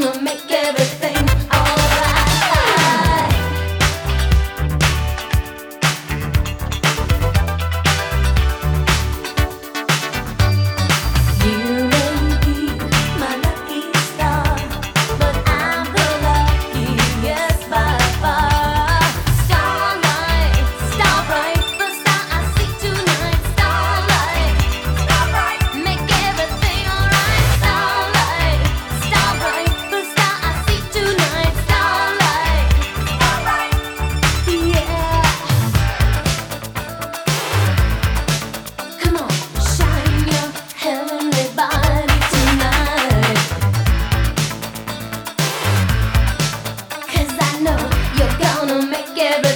gonna make quebra.